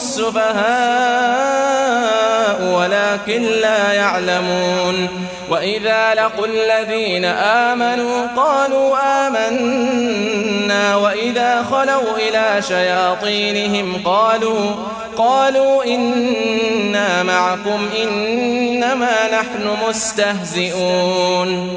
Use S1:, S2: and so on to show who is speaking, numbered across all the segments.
S1: السفهاء ولكن لا يعلمون وإذا لقوا الذين آمنوا قالوا آمنا وإذا خلوا إلى شياطينهم قالوا قالوا إنا معكم إنما نحن مستهزئون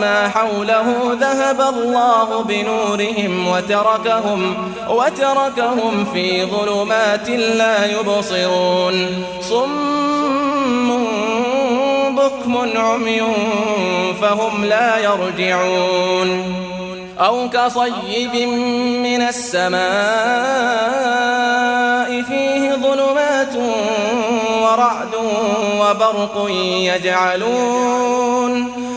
S1: ما حوله ذهب الله بنورهم وتركهم وتركهم في ظلمات لا يبصرون. صم بكم عمي فهم لا يرجعون. أو كصيب من السماء فيه ظلمات ورعد وبرق يجعلون.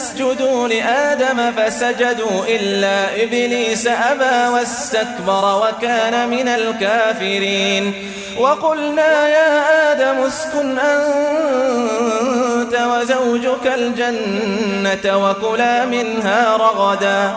S1: اسجدوا لآدم فسجدوا إلا إبليس أبى واستكبر وكان من الكافرين. وقلنا يا آدم اسكن أنت وزوجك الجنة وكلا منها رغدا.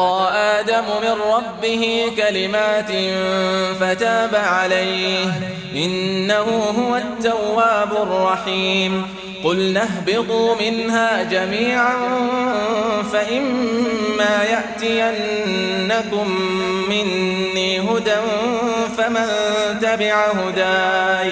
S1: آدم من ربه كلمات فتاب عليه. إنه هو التواب الرحيم. قلنا اهبطوا منها جميعا فإما يأتينكم مني هدى فمن تبع هداي.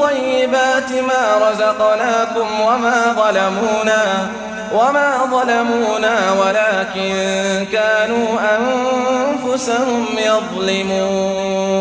S1: طيبات ما رزقناكم وما ظلمونا وما ظلمونا ولكن كانوا أنفسهم يظلمون.